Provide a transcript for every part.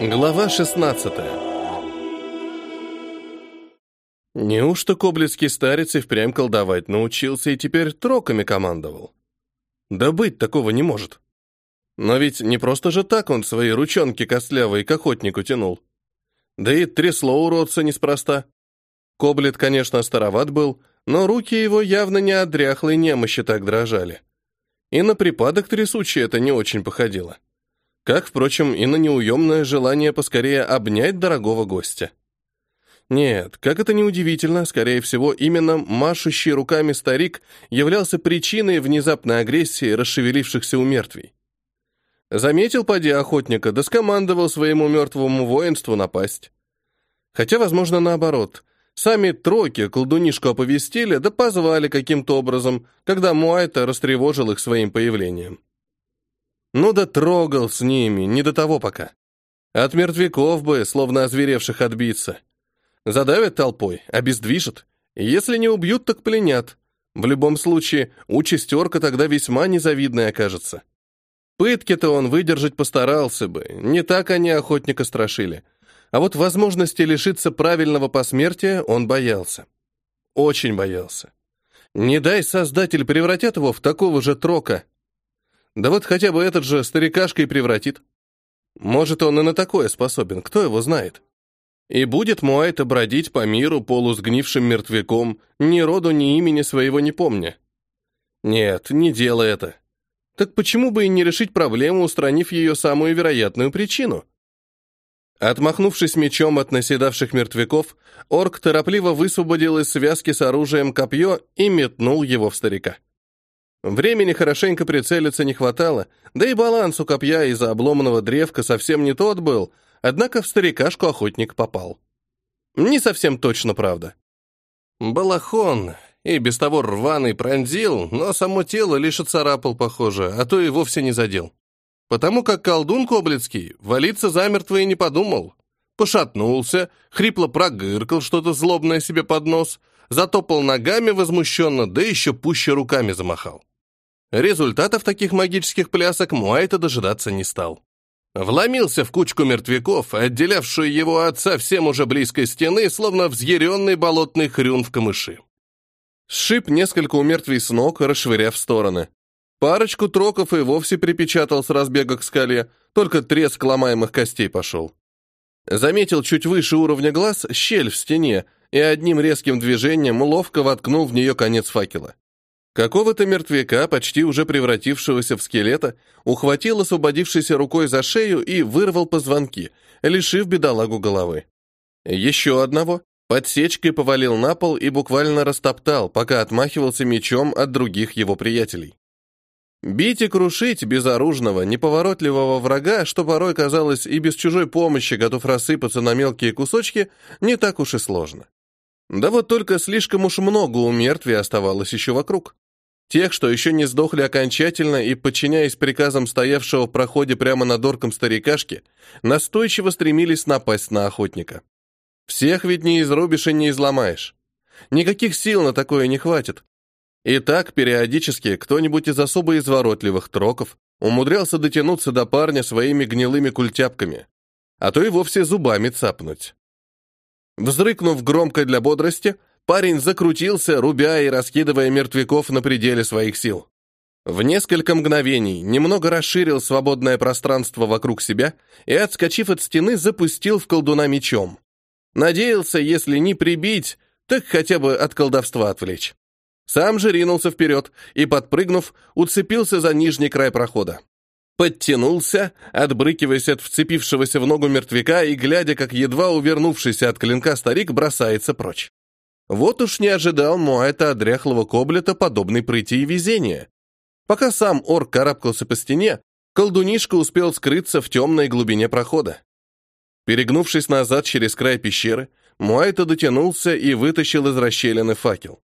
Глава 16 Неужто коблицкий старец и впрямь колдовать научился и теперь троками командовал? Да быть такого не может. Но ведь не просто же так он свои ручонки костлявые к охотнику тянул. Да и трясло уродца неспроста. Коблет, конечно, староват был, но руки его явно не от дряхлой немощи так дрожали. И на припадок трясучий это не очень походило. Как, впрочем, и на неуемное желание поскорее обнять дорогого гостя. Нет, как это неудивительно, скорее всего, именно машущий руками старик являлся причиной внезапной агрессии расшевелившихся у мертвей. Заметил поди охотника, да скомандовал своему мертвому воинству напасть. Хотя, возможно, наоборот. Сами тройки колдунишку оповестили, да позвали каким-то образом, когда Муайта растревожил их своим появлением. Ну да трогал с ними, не до того пока. От мертвяков бы, словно озверевших, отбиться. Задавят толпой, обездвижат. Если не убьют, так пленят. В любом случае, участь орка тогда весьма незавидной окажется. Пытки-то он выдержать постарался бы, не так они охотника страшили. А вот возможности лишиться правильного посмертия он боялся. Очень боялся. Не дай создатель превратят его в такого же трока, да вот хотя бы этот же старикашка и превратит. Может, он и на такое способен, кто его знает. И будет Муайта бродить по миру полусгнившим мертвяком, ни роду, ни имени своего не помня. Нет, не дело это. Так почему бы и не решить проблему, устранив ее самую вероятную причину? Отмахнувшись мечом от наседавших мертвяков, орк торопливо высвободил из связки с оружием копье и метнул его в старика. Времени хорошенько прицелиться не хватало, да и баланс у копья из-за обломанного древка совсем не тот был, однако в старикашку охотник попал. Не совсем точно, правда. Балахон и без того рваный пронзил, но само тело лишь оцарапал, похоже, а то и вовсе не задел. Потому как колдун Коблицкий валиться замертво и не подумал. Пошатнулся, хрипло прогыркал что-то злобное себе под нос, затопал ногами возмущенно, да еще пуще руками замахал. Результатов таких магических плясок Муайта дожидаться не стал. Вломился в кучку мертвяков, отделявшую его от совсем уже близкой стены, словно взъяренный болотный хрюн в камыши. Сшиб несколько умертвий с ног, расшвыряв в стороны. Парочку троков и вовсе припечатал с разбега к скале, только треск ломаемых костей пошел. Заметил чуть выше уровня глаз щель в стене и одним резким движением ловко воткнул в нее конец факела. Какого-то мертвяка, почти уже превратившегося в скелета, ухватил освободившейся рукой за шею и вырвал позвонки, лишив бедолагу головы. Еще одного подсечкой повалил на пол и буквально растоптал, пока отмахивался мечом от других его приятелей. Бить и крушить безоружного, неповоротливого врага, что порой казалось и без чужой помощи готов рассыпаться на мелкие кусочки, не так уж и сложно. Да вот только слишком уж много у мертвей оставалось еще вокруг. Тех, что еще не сдохли окончательно и, подчиняясь приказам стоявшего в проходе прямо над орком старикашки, настойчиво стремились напасть на охотника. Всех ведь не изрубишь и не изломаешь. Никаких сил на такое не хватит. И так периодически кто-нибудь из особо изворотливых троков умудрялся дотянуться до парня своими гнилыми культяпками, а то и вовсе зубами цапнуть. Взрыкнув громко для бодрости, Парень закрутился, рубя и раскидывая мертвяков на пределе своих сил. В несколько мгновений немного расширил свободное пространство вокруг себя и, отскочив от стены, запустил в колдуна мечом. Надеялся, если не прибить, так хотя бы от колдовства отвлечь. Сам же ринулся вперед и, подпрыгнув, уцепился за нижний край прохода. Подтянулся, отбрыкиваясь от вцепившегося в ногу мертвяка и глядя, как едва увернувшийся от клинка старик бросается прочь. Вот уж не ожидал Муайта от дряхлого коблета подобной прыти и везения. Пока сам орк карабкался по стене, колдунишка успел скрыться в темной глубине прохода. Перегнувшись назад через край пещеры, Муайта дотянулся и вытащил из расщелины факел.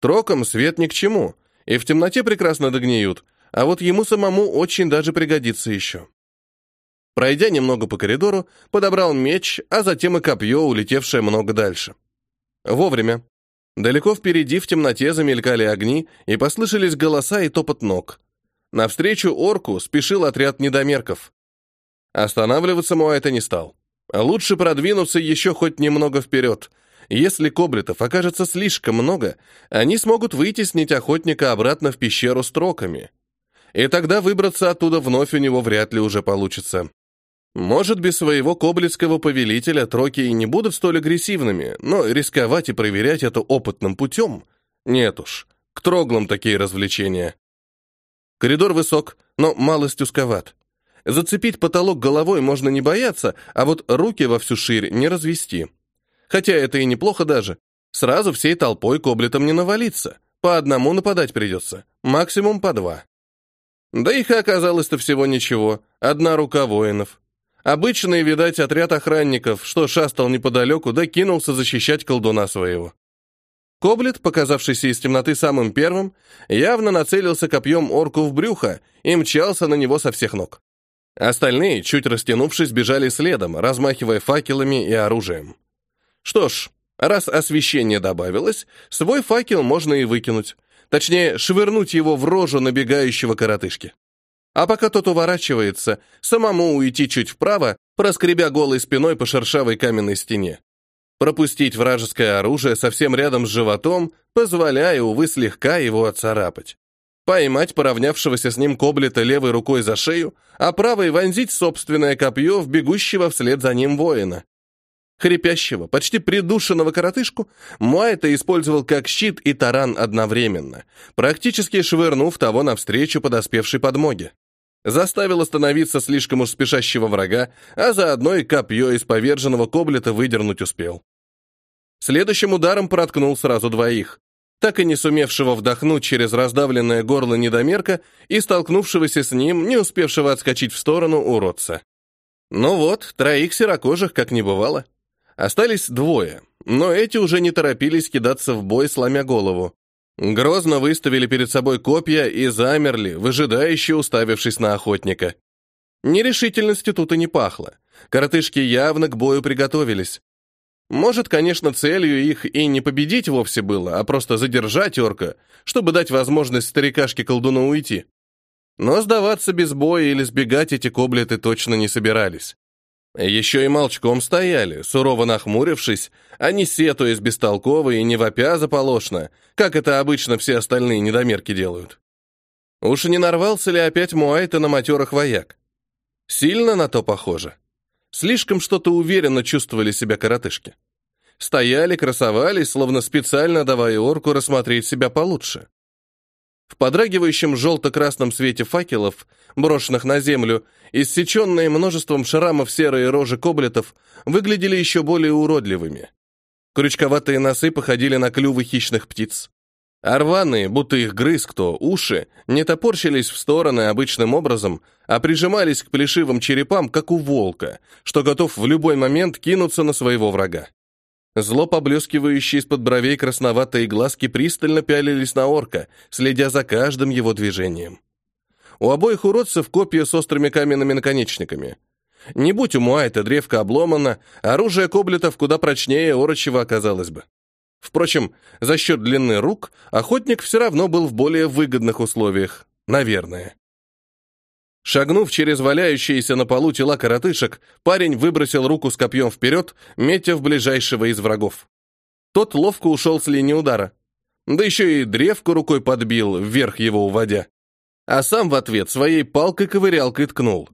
Троком свет ни к чему, и в темноте прекрасно догниют, а вот ему самому очень даже пригодится еще. Пройдя немного по коридору, подобрал меч, а затем и копье, улетевшее много дальше. Вовремя. Далеко впереди в темноте замелькали огни, и послышались голоса и топот ног. Навстречу орку спешил отряд недомерков. Останавливаться Муайта не стал. Лучше продвинуться еще хоть немного вперед. Если коблетов окажется слишком много, они смогут вытеснить охотника обратно в пещеру строками. И тогда выбраться оттуда вновь у него вряд ли уже получится. Может, без своего коблетского повелителя троки и не будут столь агрессивными, но рисковать и проверять это опытным путем? Нет уж, к троглам такие развлечения. Коридор высок, но малость узковат. Зацепить потолок головой можно не бояться, а вот руки во всю ширь не развести. Хотя это и неплохо даже. Сразу всей толпой коблетом не навалиться. По одному нападать придется, максимум по два. Да их оказалось-то всего ничего, одна рука воинов. Обычный, видать, отряд охранников, что шастал неподалеку, да кинулся защищать колдуна своего. Коблет, показавшийся из темноты самым первым, явно нацелился копьем орку в брюхо и мчался на него со всех ног. Остальные, чуть растянувшись, бежали следом, размахивая факелами и оружием. Что ж, раз освещение добавилось, свой факел можно и выкинуть. Точнее, швырнуть его в рожу набегающего коротышки. А пока тот уворачивается, самому уйти чуть вправо, проскребя голой спиной по шершавой каменной стене. Пропустить вражеское оружие совсем рядом с животом, позволяя, увы, слегка его отцарапать поймать поравнявшегося с ним коблета левой рукой за шею, а правой вонзить собственное копье в бегущего вслед за ним воина. Хрипящего, почти придушенного коротышку Муайта использовал как щит и таран одновременно, практически швырнув того навстречу подоспевшей подмоге. Заставил остановиться слишком уж спешащего врага, а заодно и копье из поверженного коблета выдернуть успел. Следующим ударом проткнул сразу двоих так и не сумевшего вдохнуть через раздавленное горло недомерка и столкнувшегося с ним, не успевшего отскочить в сторону уродца. Ну вот, троих серокожих как не бывало. Остались двое, но эти уже не торопились кидаться в бой, сломя голову. Грозно выставили перед собой копья и замерли, выжидающе уставившись на охотника. Нерешительностью тут и не пахло. Коротышки явно к бою приготовились. Может, конечно, целью их и не победить вовсе было, а просто задержать орка, чтобы дать возможность старикашке-колдуну уйти. Но сдаваться без боя или сбегать эти коблеты точно не собирались. Еще и молчком стояли, сурово нахмурившись, а не сетуясь бестолково и не вопя заполошно, как это обычно все остальные недомерки делают. Уж не нарвался ли опять Муайта на матерых вояк? Сильно на то похоже. Слишком что-то уверенно чувствовали себя коротышки. Стояли, красовались, словно специально давая орку рассмотреть себя получше. В подрагивающем желто-красном свете факелов, брошенных на землю, иссеченные множеством шрамов серые рожи коблетов, выглядели еще более уродливыми. Крючковатые носы походили на клювы хищных птиц. А будто их грыз кто, уши, не топорщились в стороны обычным образом, а прижимались к плешивым черепам, как у волка, что готов в любой момент кинуться на своего врага. Зло поблескивающие из-под бровей красноватые глазки пристально пялились на орка, следя за каждым его движением. У обоих уродцев копья с острыми каменными наконечниками. Не будь у Муайта древко обломано, оружие коблетов куда прочнее орочего оказалось бы. Впрочем, за счет длины рук охотник все равно был в более выгодных условиях. Наверное. Шагнув через валяющиеся на полу тела коротышек, парень выбросил руку с копьем вперед, метя в ближайшего из врагов. Тот ловко ушел с линии удара. Да еще и древку рукой подбил, вверх его уводя. А сам в ответ своей палкой-ковырялкой ткнул.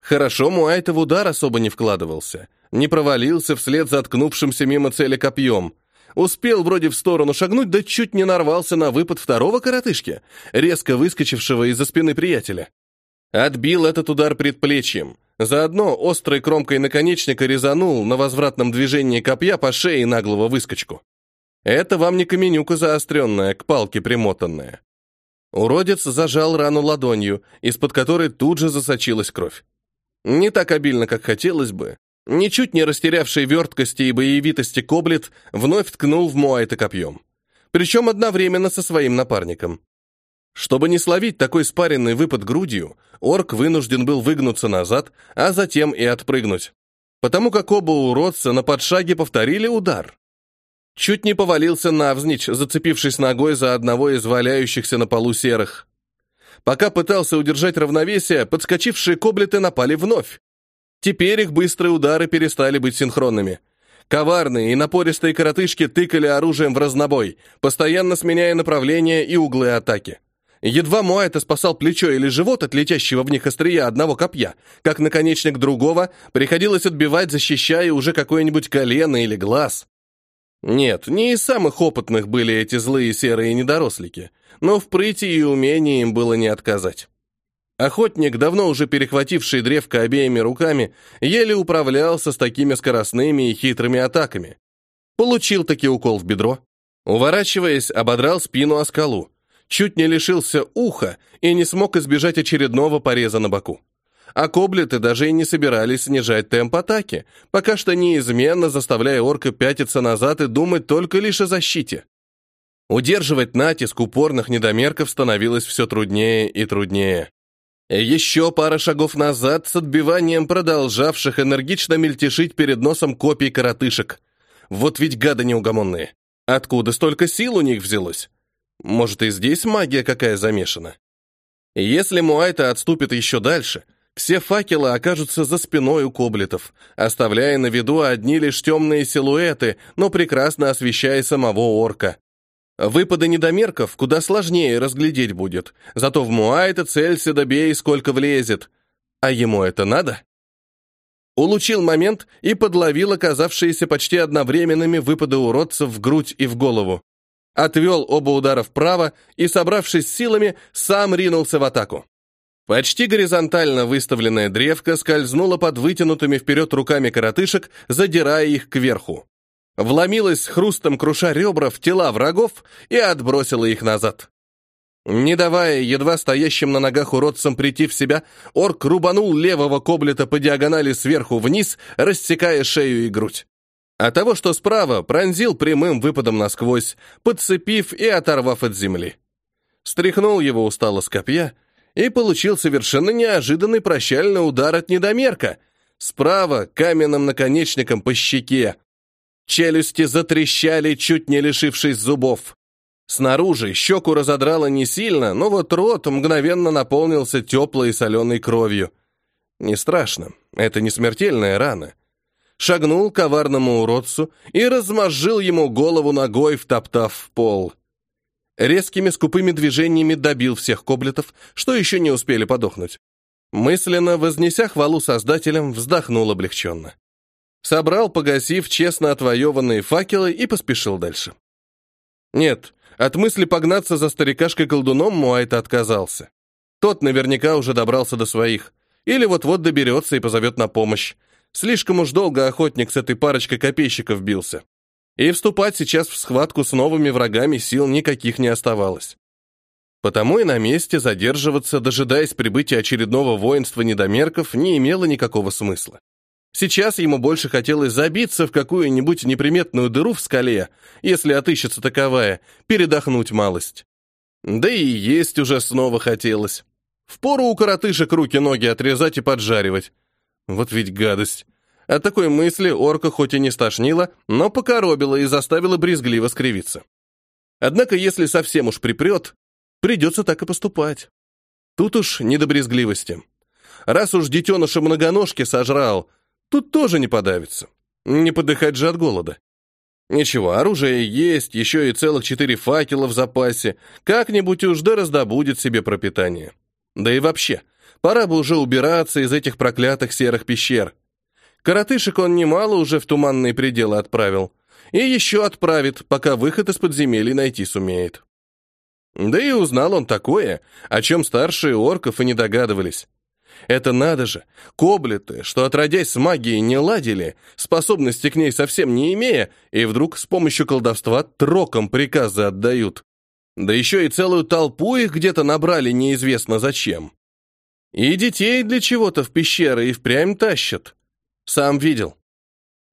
Хорошо Муайта в удар особо не вкладывался. Не провалился вслед за ткнувшимся мимо цели копьем — Успел вроде в сторону шагнуть, да чуть не нарвался на выпад второго коротышки, резко выскочившего из-за спины приятеля. Отбил этот удар предплечьем. Заодно острой кромкой наконечника резанул на возвратном движении копья по шее наглого выскочку. Это вам не каменюка заостренная, к палке примотанная. Уродец зажал рану ладонью, из-под которой тут же засочилась кровь. Не так обильно, как хотелось бы, Ничуть не растерявший верткости и боевитости Коблет вновь ткнул в Муайта копьем. Причем одновременно со своим напарником. Чтобы не словить такой спаренный выпад грудью, орк вынужден был выгнуться назад, а затем и отпрыгнуть. Потому как оба уродца на подшаге повторили удар. Чуть не повалился навзничь, зацепившись ногой за одного из валяющихся на полу серых. Пока пытался удержать равновесие, подскочившие коблеты напали вновь. Теперь их быстрые удары перестали быть синхронными. Коварные и напористые коротышки тыкали оружием в разнобой, постоянно сменяя направление и углы атаки. Едва Муайта спасал плечо или живот от летящего в них острия одного копья, как наконечник другого приходилось отбивать, защищая уже какое-нибудь колено или глаз. Нет, не из самых опытных были эти злые серые недорослики, но в прыти и умении им было не отказать. Охотник, давно уже перехвативший древко обеими руками, еле управлялся с такими скоростными и хитрыми атаками. Получил таки укол в бедро. Уворачиваясь, ободрал спину о скалу. Чуть не лишился уха и не смог избежать очередного пореза на боку. А коблеты даже и не собирались снижать темп атаки, пока что неизменно заставляя орка пятиться назад и думать только лишь о защите. Удерживать натиск упорных недомерков становилось все труднее и труднее. Еще пара шагов назад с отбиванием продолжавших энергично мельтешить перед носом копий коротышек. Вот ведь гады неугомонные. Откуда столько сил у них взялось? Может, и здесь магия какая замешана? Если Муайта отступит еще дальше, все факелы окажутся за спиной у коблетов, оставляя на виду одни лишь темные силуэты, но прекрасно освещая самого орка. Выпады недомерков куда сложнее разглядеть будет, зато в Муайта целься добей, сколько влезет. А ему это надо? Улучил момент и подловил оказавшиеся почти одновременными выпады уродцев в грудь и в голову. Отвел оба удара вправо и, собравшись силами, сам ринулся в атаку. Почти горизонтально выставленная древка скользнула под вытянутыми вперед руками коротышек, задирая их кверху вломилась хрустом круша ребра в тела врагов и отбросила их назад. Не давая едва стоящим на ногах уродцам прийти в себя, орк рубанул левого коблета по диагонали сверху вниз, рассекая шею и грудь. А того, что справа, пронзил прямым выпадом насквозь, подцепив и оторвав от земли. Стряхнул его устало с копья и получил совершенно неожиданный прощальный удар от недомерка. Справа каменным наконечником по щеке, Челюсти затрещали, чуть не лишившись зубов. Снаружи щеку разодрало не сильно, но вот рот мгновенно наполнился теплой и соленой кровью. Не страшно, это не смертельная рана. Шагнул к коварному уродцу и размозжил ему голову ногой, втоптав в пол. Резкими скупыми движениями добил всех коблетов, что еще не успели подохнуть. Мысленно, вознеся хвалу создателям, вздохнул облегченно. Собрал, погасив честно отвоеванные факелы и поспешил дальше. Нет, от мысли погнаться за старикашкой-колдуном Муайта отказался. Тот наверняка уже добрался до своих. Или вот-вот доберется и позовет на помощь. Слишком уж долго охотник с этой парочкой копейщиков бился. И вступать сейчас в схватку с новыми врагами сил никаких не оставалось. Потому и на месте задерживаться, дожидаясь прибытия очередного воинства недомерков, не имело никакого смысла. Сейчас ему больше хотелось забиться в какую-нибудь неприметную дыру в скале, если отыщется таковая, передохнуть малость. Да и есть уже снова хотелось. Впору у коротышек руки-ноги отрезать и поджаривать. Вот ведь гадость. От такой мысли орка хоть и не стошнила, но покоробила и заставила брезгливо скривиться. Однако, если совсем уж припрет, придется так и поступать. Тут уж не до брезгливости. Раз уж детеныша многоножки сожрал, Тут тоже не подавится. Не подыхать же от голода. Ничего, оружие есть, еще и целых четыре факела в запасе. Как-нибудь уж да раздобудет себе пропитание. Да и вообще, пора бы уже убираться из этих проклятых серых пещер. Коротышек он немало уже в туманные пределы отправил. И еще отправит, пока выход из подземелий найти сумеет. Да и узнал он такое, о чем старшие орков и не догадывались. Это надо же, коблеты, что отродясь с магией не ладили, способности к ней совсем не имея, и вдруг с помощью колдовства троком приказы отдают. Да еще и целую толпу их где-то набрали неизвестно зачем. И детей для чего-то в пещеры и впрямь тащат. Сам видел.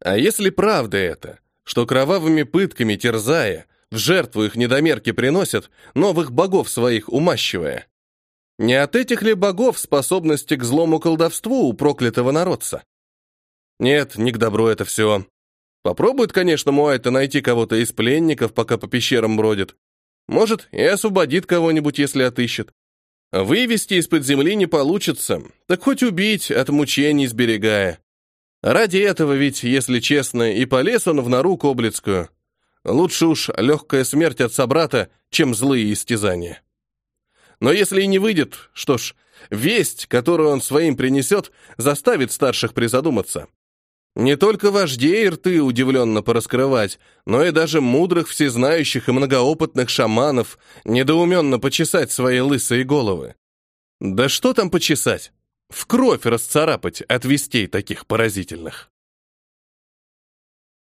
А если правда это, что кровавыми пытками терзая, в жертву их недомерки приносят, новых богов своих умащивая, не от этих ли богов способности к злому колдовству у проклятого народца? Нет, не к добру это все. Попробует, конечно, Муайта найти кого-то из пленников, пока по пещерам бродит. Может, и освободит кого-нибудь, если отыщет. Вывести из-под земли не получится, так хоть убить, от мучений сберегая. Ради этого ведь, если честно, и полез он в нору Коблицкую. Лучше уж легкая смерть от собрата, чем злые истязания. Но если и не выйдет, что ж, весть, которую он своим принесет, заставит старших призадуматься. Не только вождей рты удивленно пораскрывать, но и даже мудрых, всезнающих и многоопытных шаманов недоуменно почесать свои лысые головы. Да что там почесать? В кровь расцарапать от вестей таких поразительных.